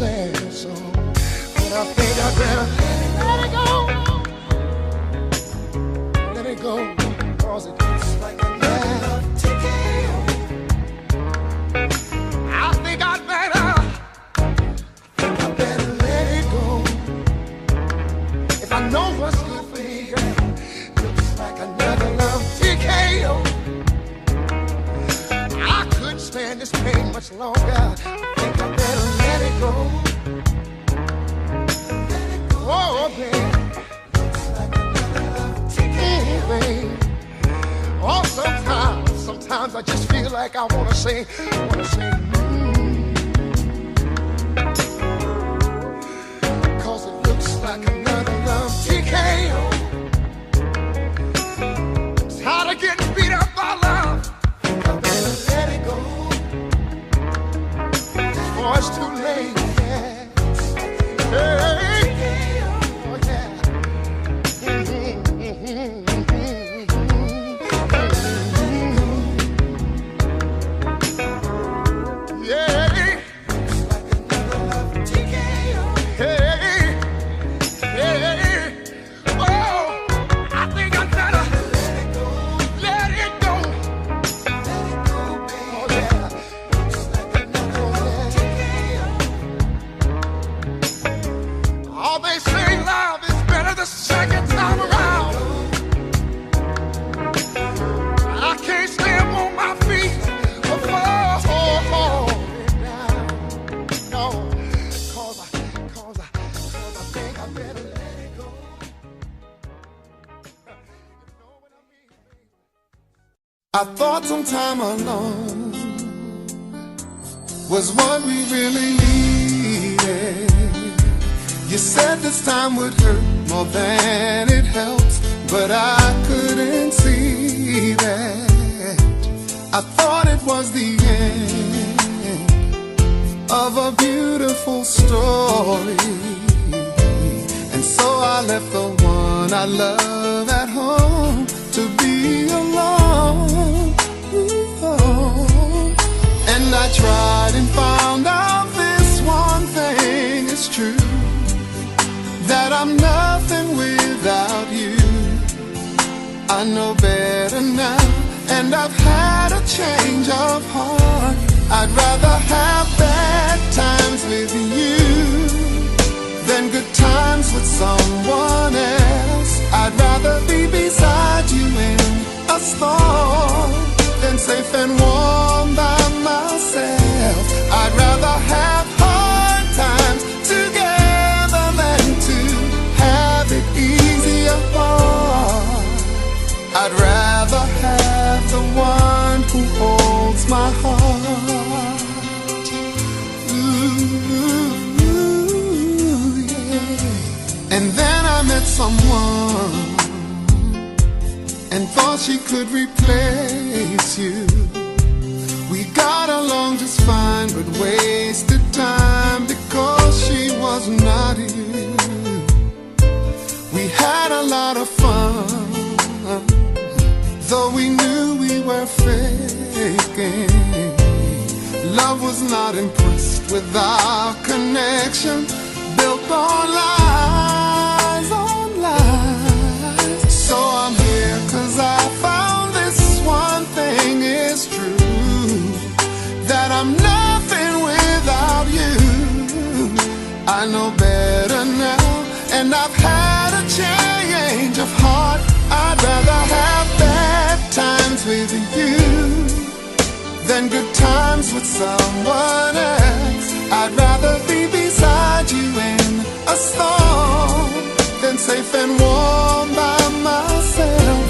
sad. out some time alone was what we really needed. You said this time would hurt more than it helps, but I couldn't see that. I thought it was the end of a beautiful story. And so I left the one I love at home to be alone. Tried and found out this one thing is true that I'm nothing without you. I know better now, and I've had a change of heart. I'd rather have bad my heart. Ooh, yeah. And then I met someone and thought she could replace you. We got along just fine, but wasted time because she was not you. We had a lot of fun, though we knew we were faking. Love was not impressed with our connection, built on lies, on lies. So I'm here cause I found this one thing is true that I'm nothing without you. I know better now, and I've had a change of heart. I'd rather have bad times with you than good times with someone else. I'd rather be beside you in a storm than safe and warm by myself.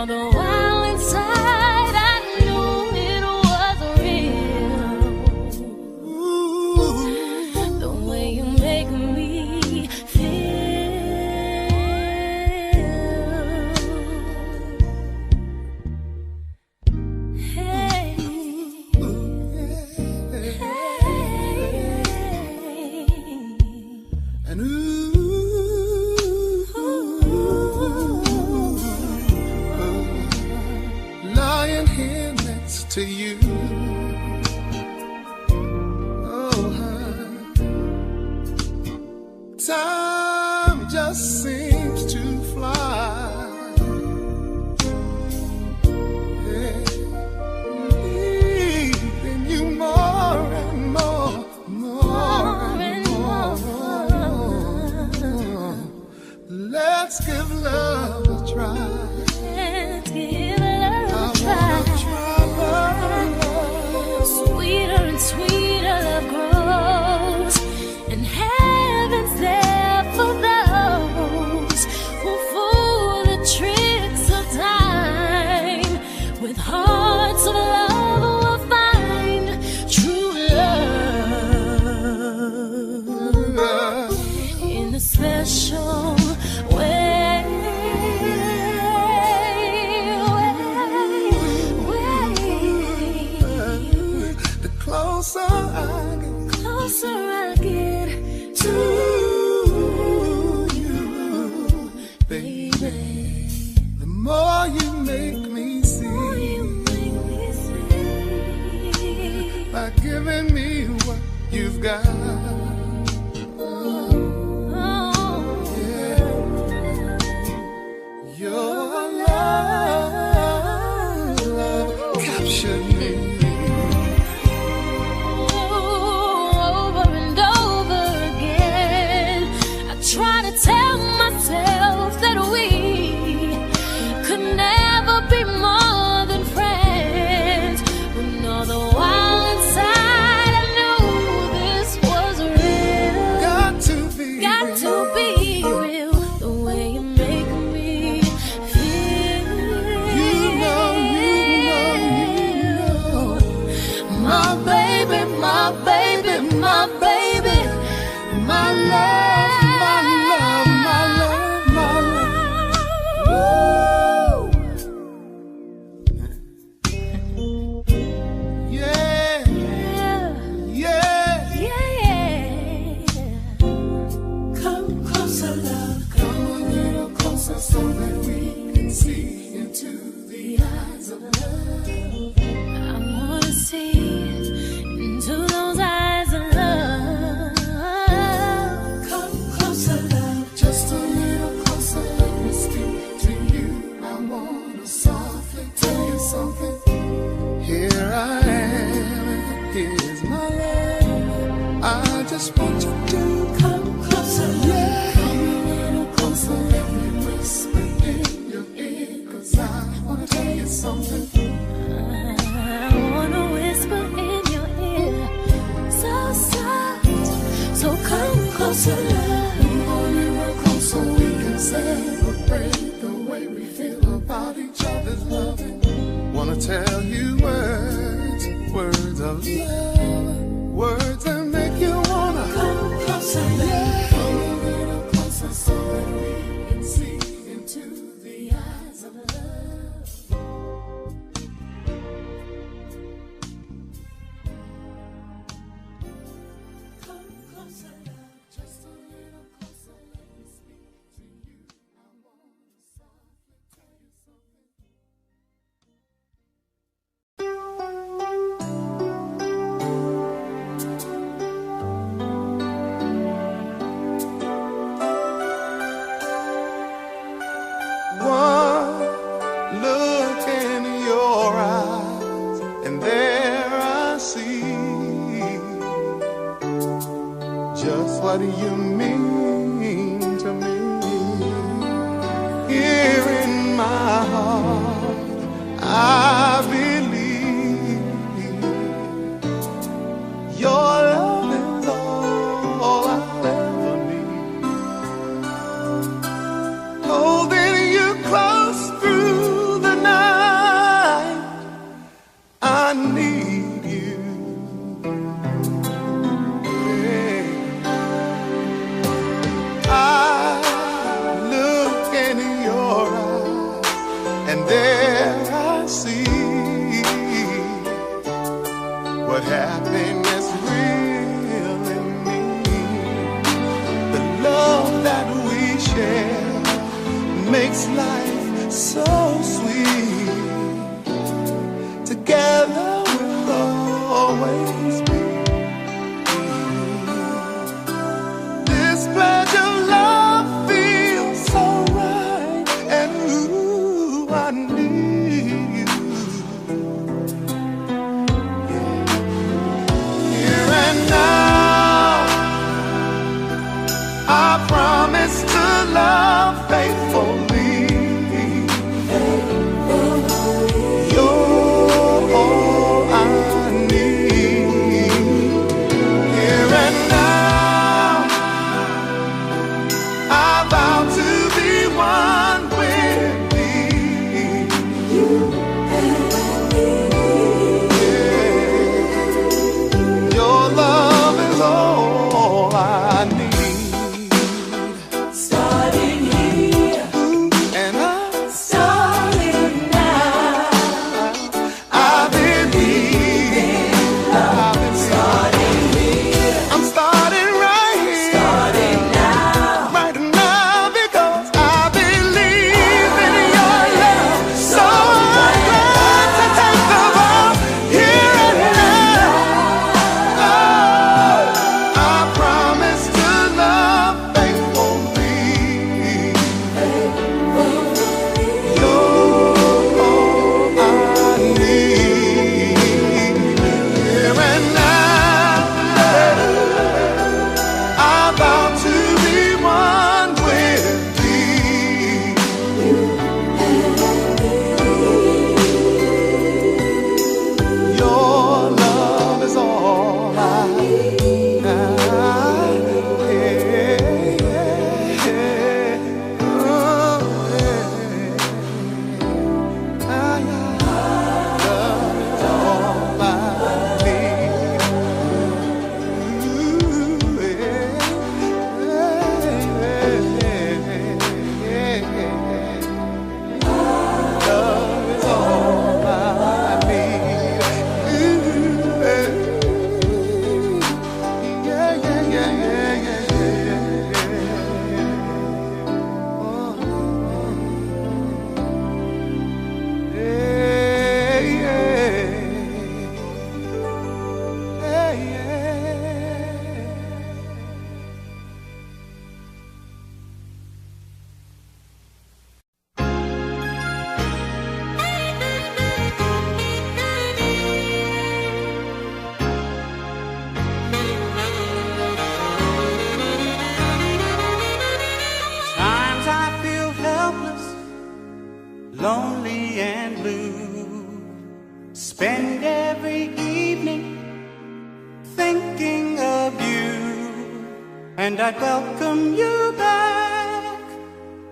all the see into the eyes of love.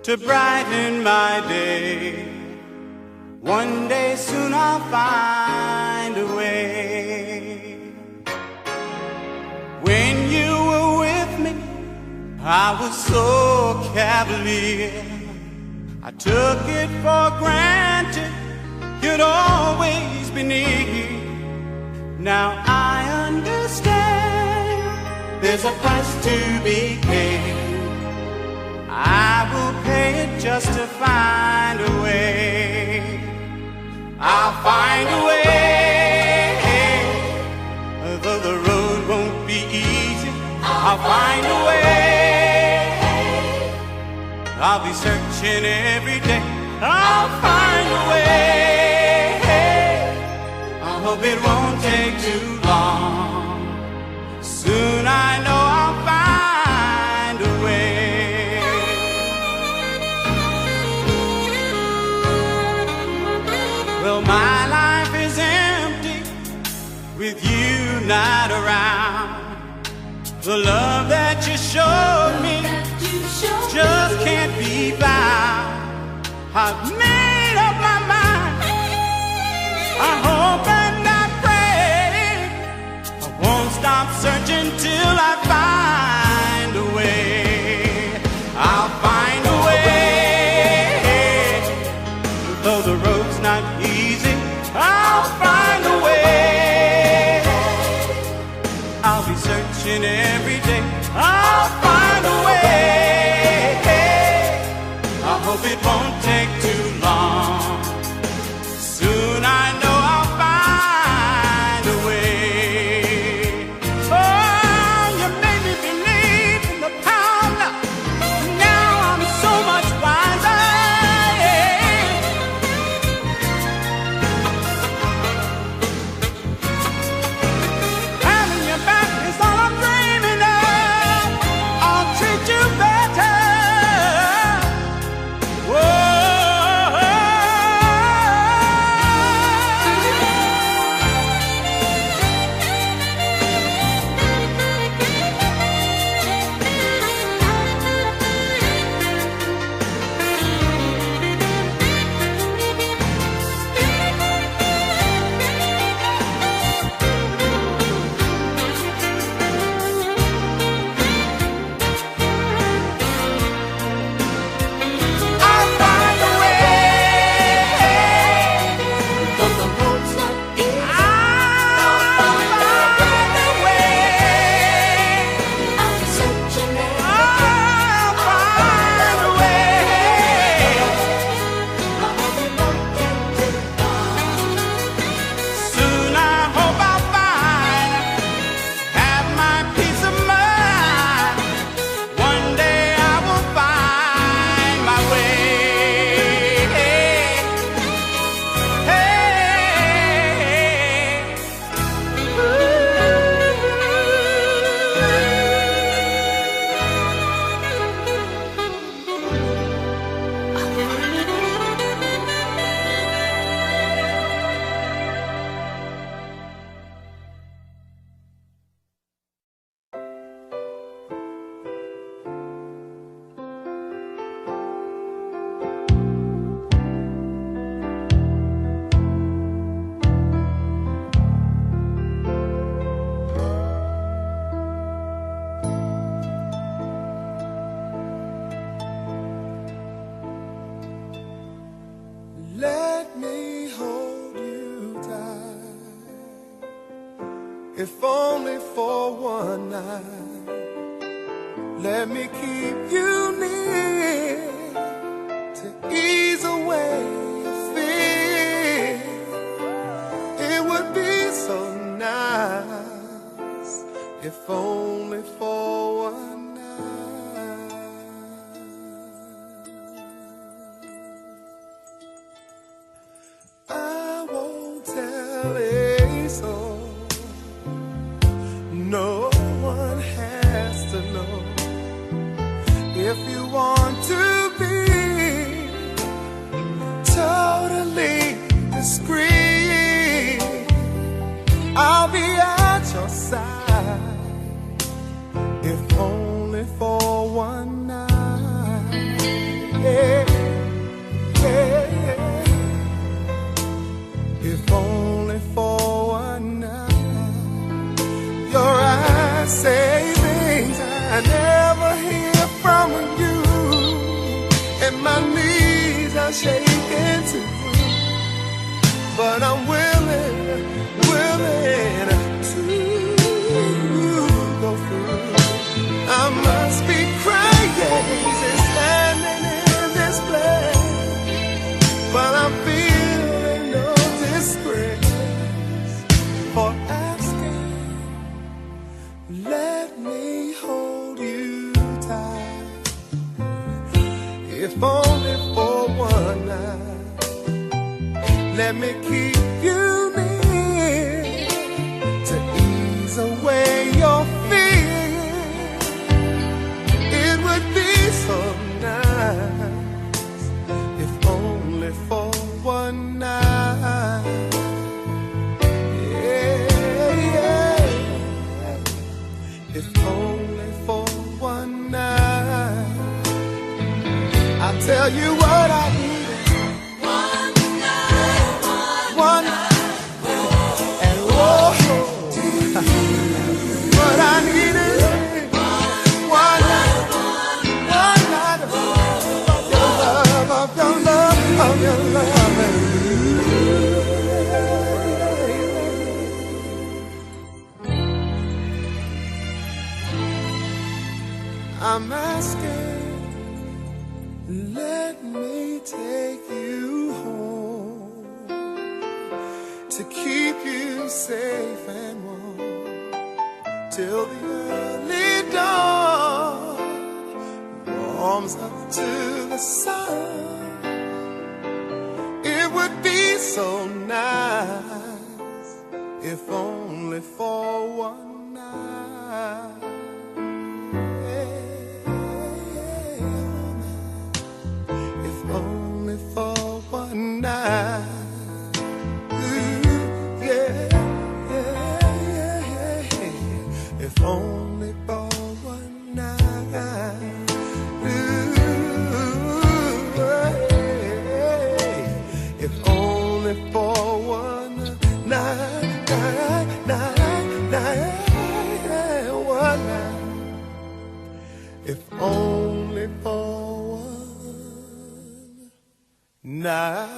To brighten my day. One day soon I'll find a way. When you were with me, I was so cavalier. I took it for granted you'd always be near. Now I understand there's a price to be paid. I will pay it just to find a way. I'll find a way. Though the road won't be easy, I'll find a way. I'll be searching every day. I'll find a way. I hope it won't take too long. Soon The love that you showed me just can't be found. I've made up my mind. I hope and I pray I won't stop searching till I find Let me keep you near. arms up to the sun. I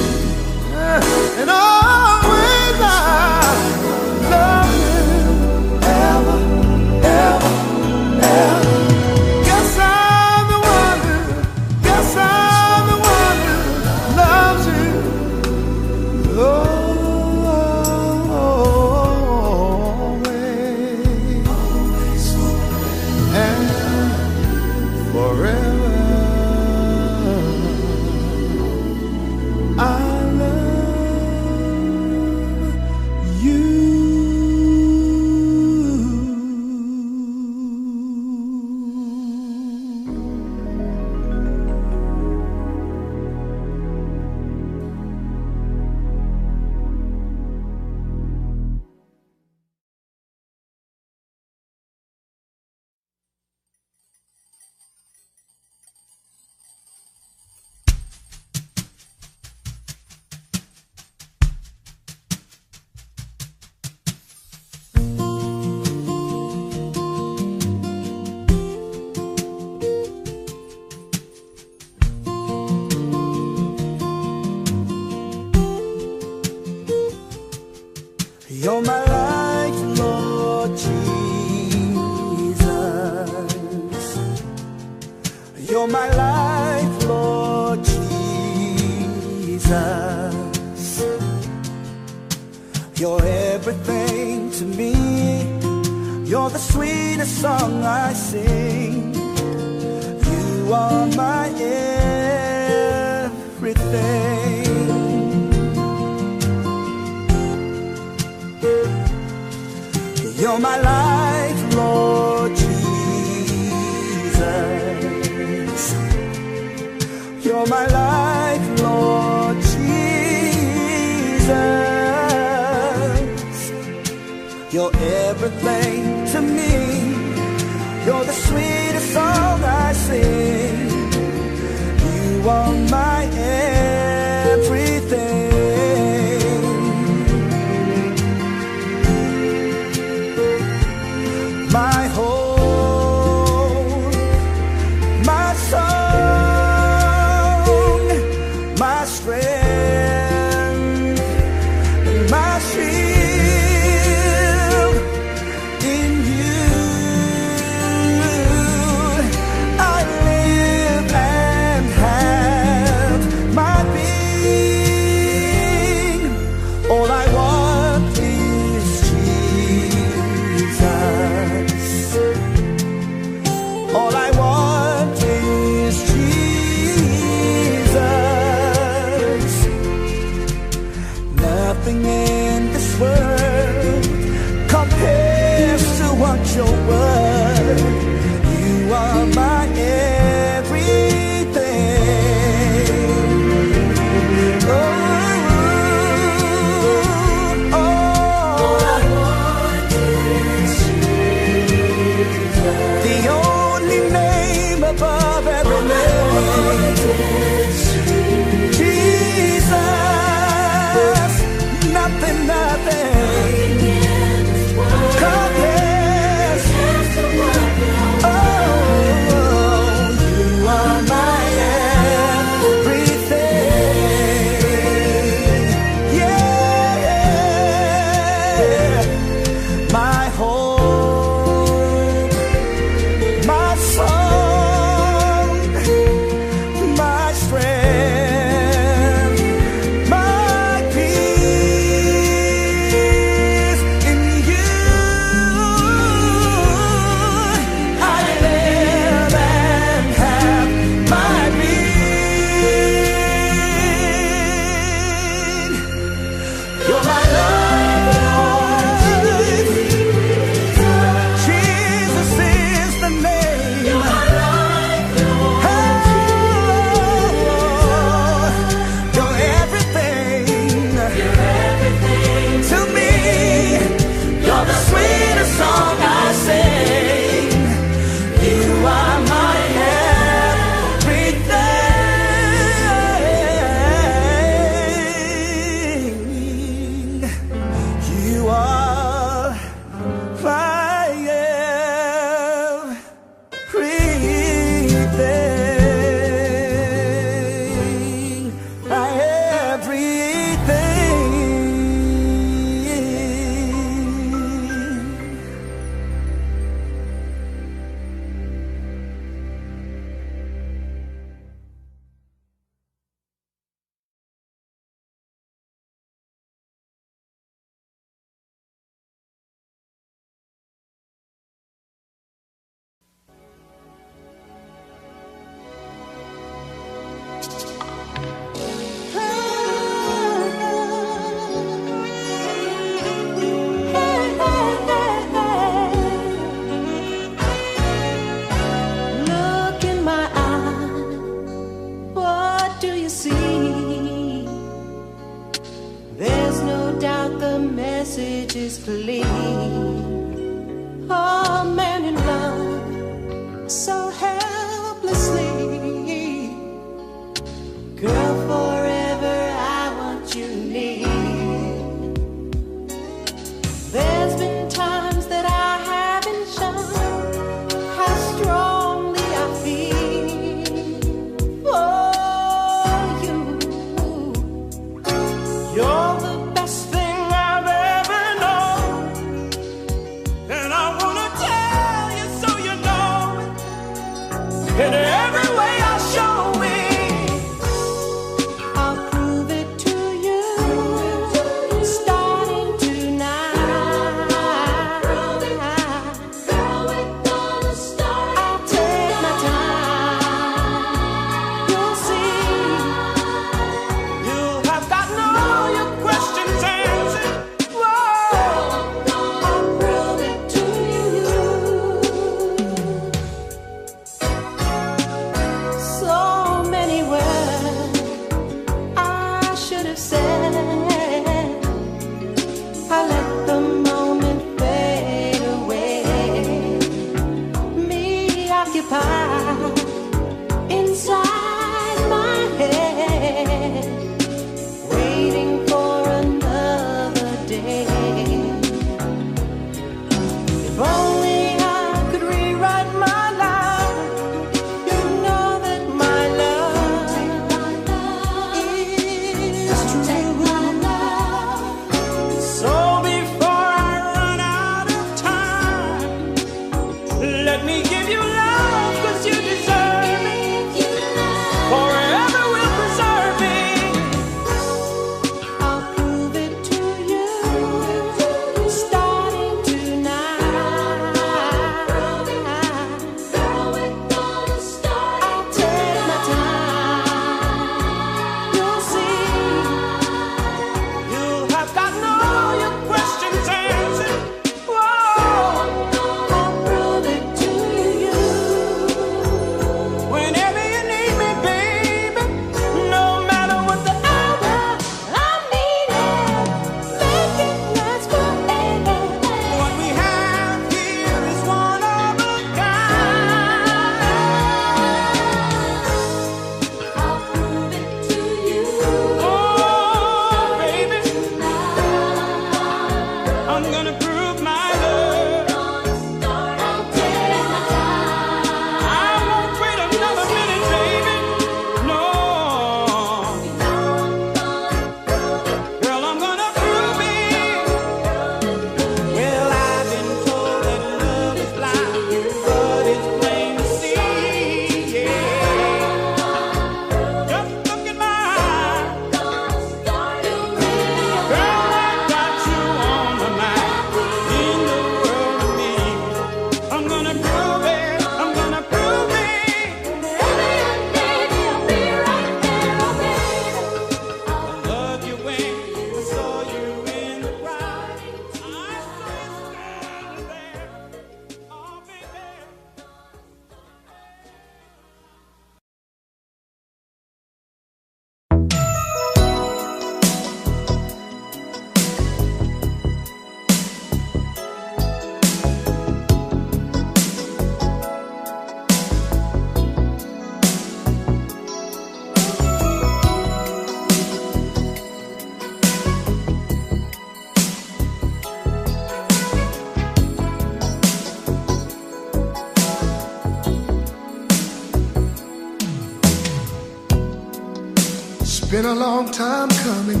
time coming.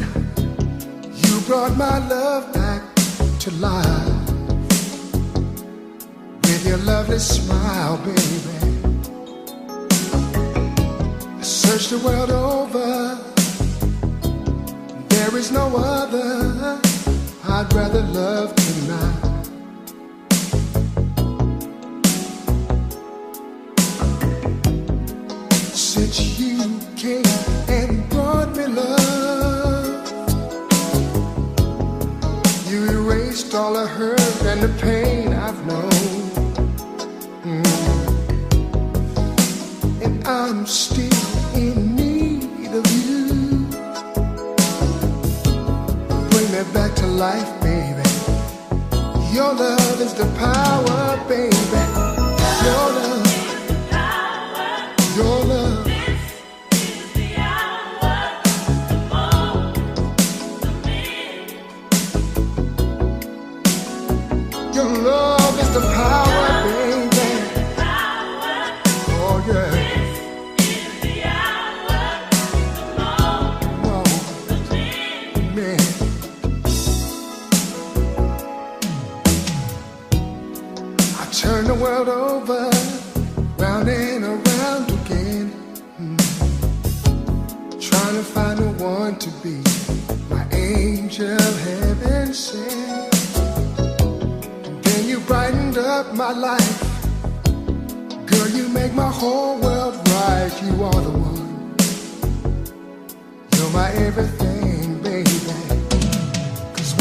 You brought my I turn the world over, round and around again. Hmm. Trying to find the one to be my angel, heaven sent. Then you brightened up my life. Girl, you make my whole world bright. You are the one. You're my everything, baby.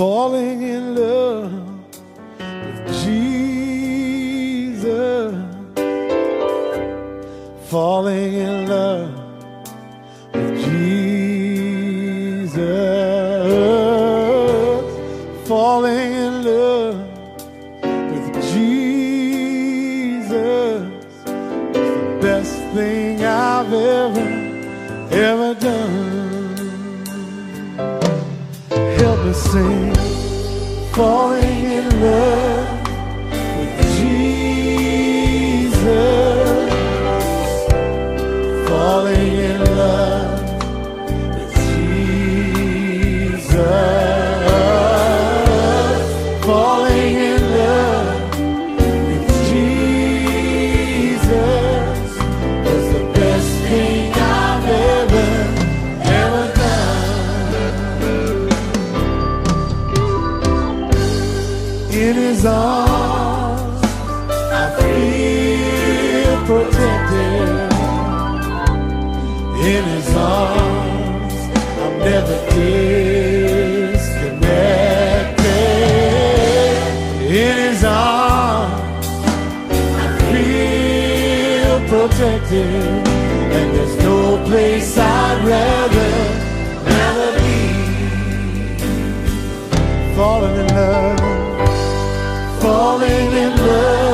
falling in love. his arms, I feel protected. In his arms, I'm never disconnected. In his arms, I feel protected. And there's no place I'd rather, rather be. Falling in love falling in love.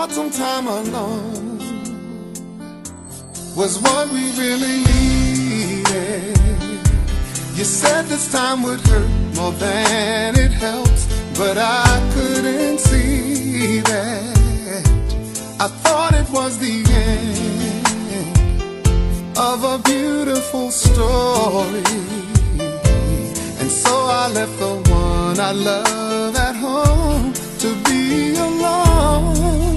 thought some time alone was what we really needed. You said this time would hurt more than it helps, but I couldn't see that. I thought it was the end of a beautiful story. And so I left the one I love at home to be alone.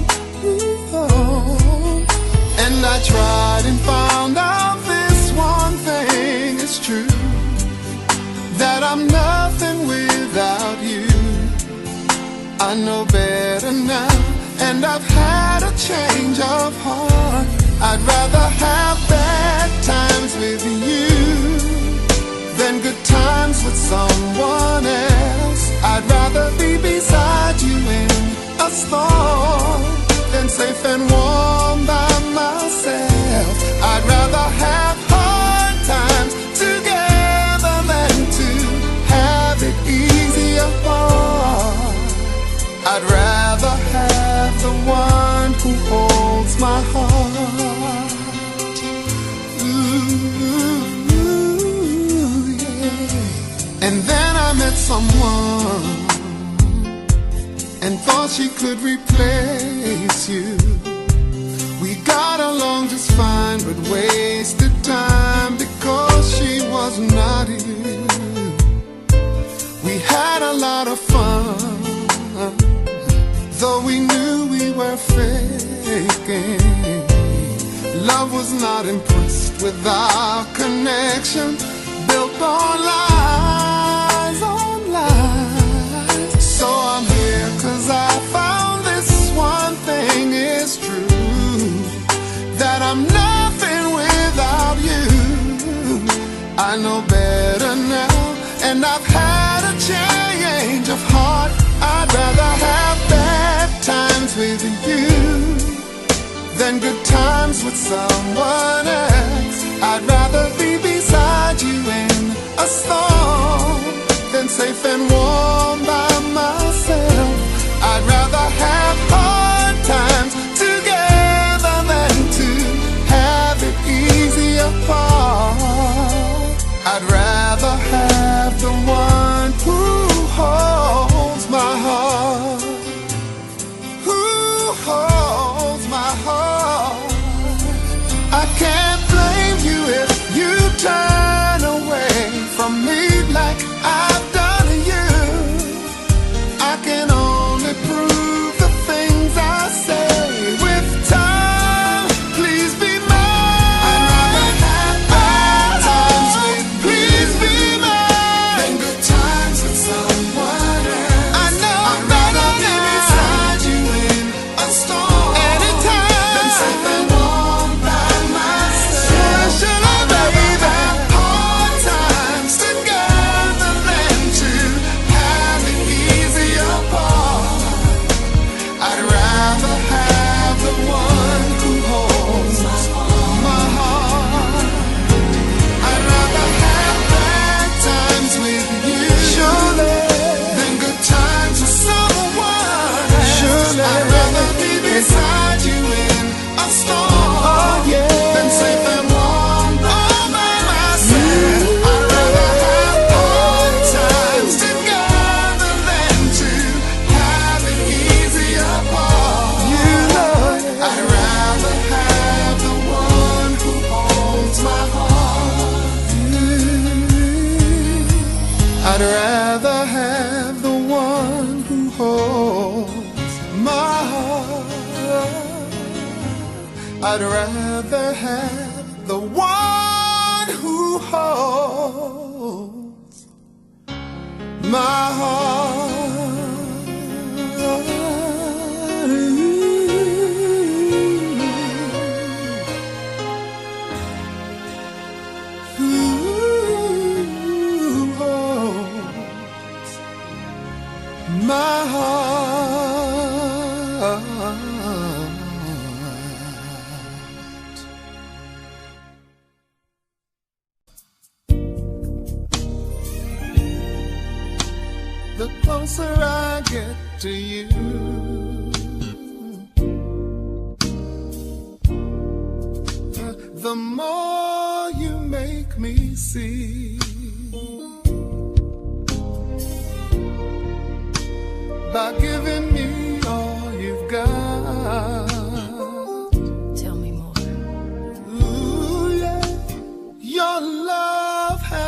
And I tried and found out this one thing is true That I'm nothing without you. I know better now And I've had a change of heart. I'd rather have bad times with you Than good times with someone else. I'd rather be beside you in a storm. Than safe and warm by myself. I'd rather have hard times together than to have it easier apart. I'd rather have the one who holds my heart. Ooh, yeah. And then I met someone and thought she could replace you. We got along just fine, but wasted time because she was not you. We had a lot of fun, though we knew we were faking. Love was not impressed with our connection built on lies. I'm nothing without you. I know better now, and I've had a change of heart. I'd rather have bad times with you than good times with someone else. I'd rather be beside you in a storm than safe and warm by.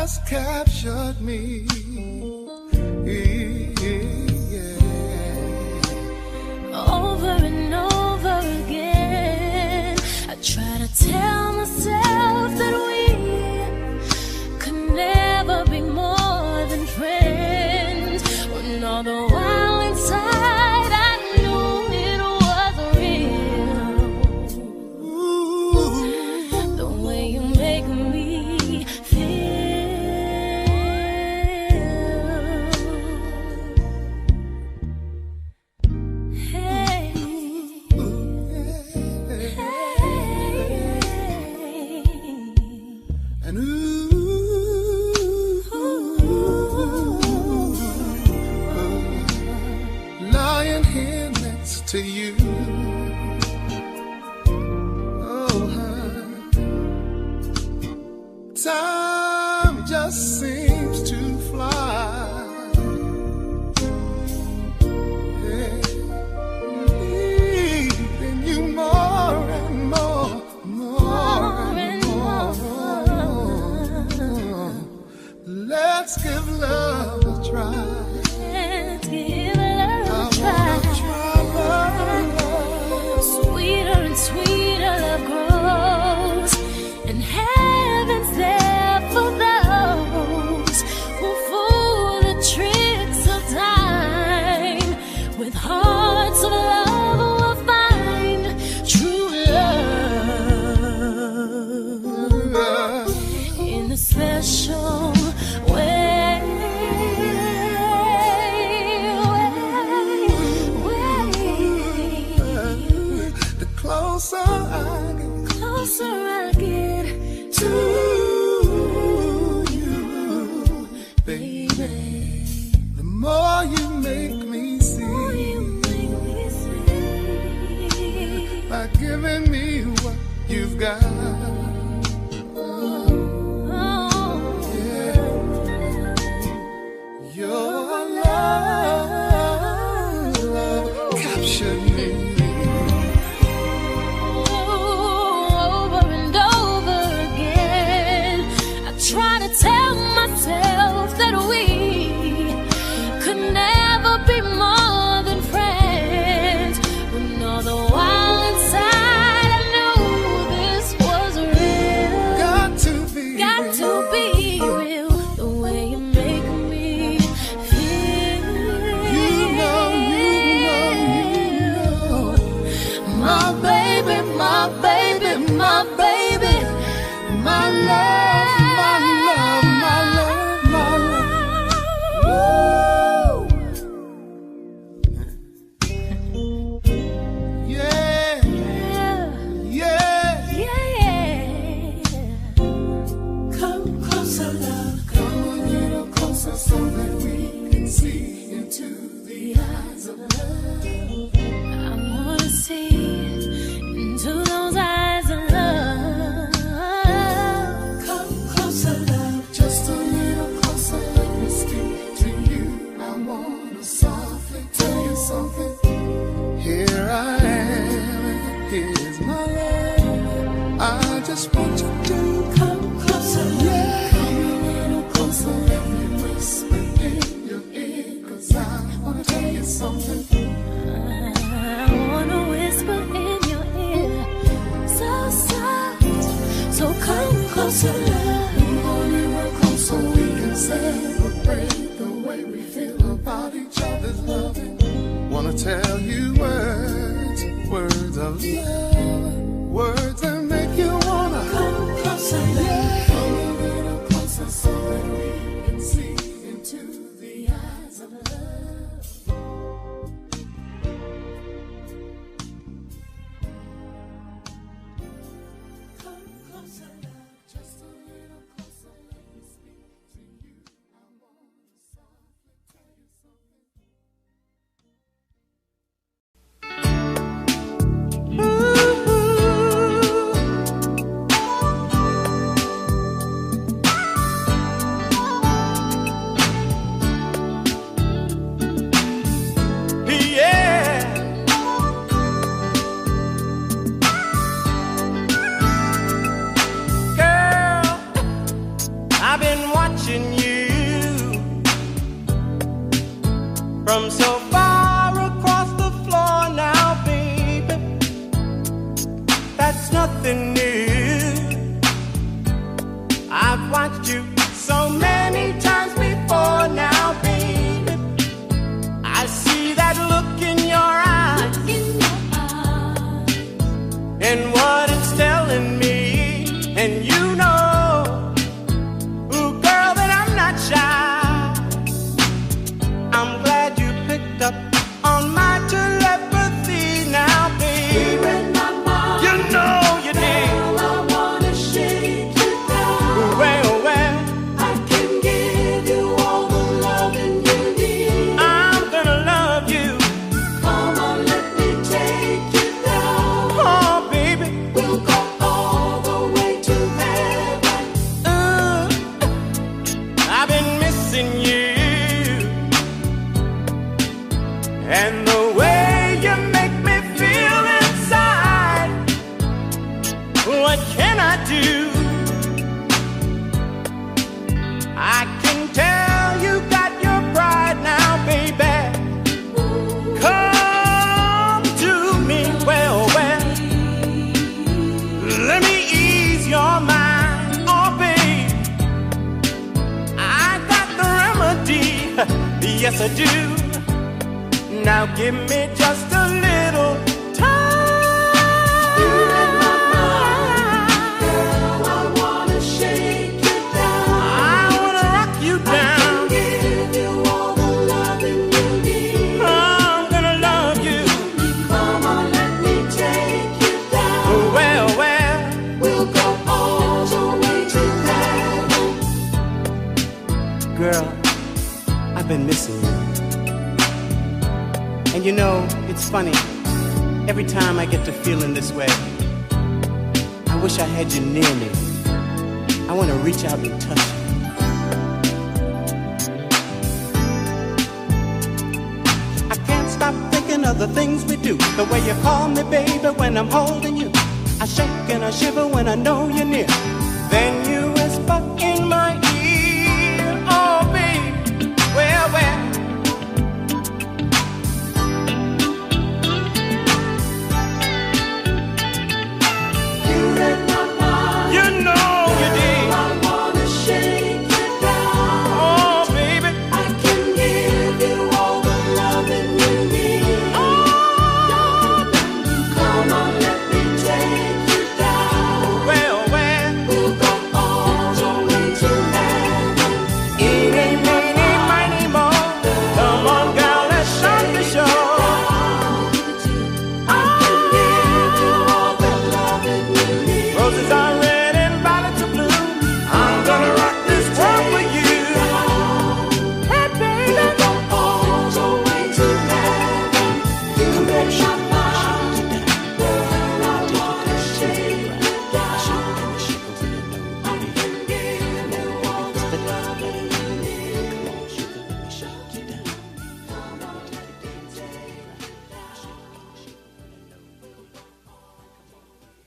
has captured me.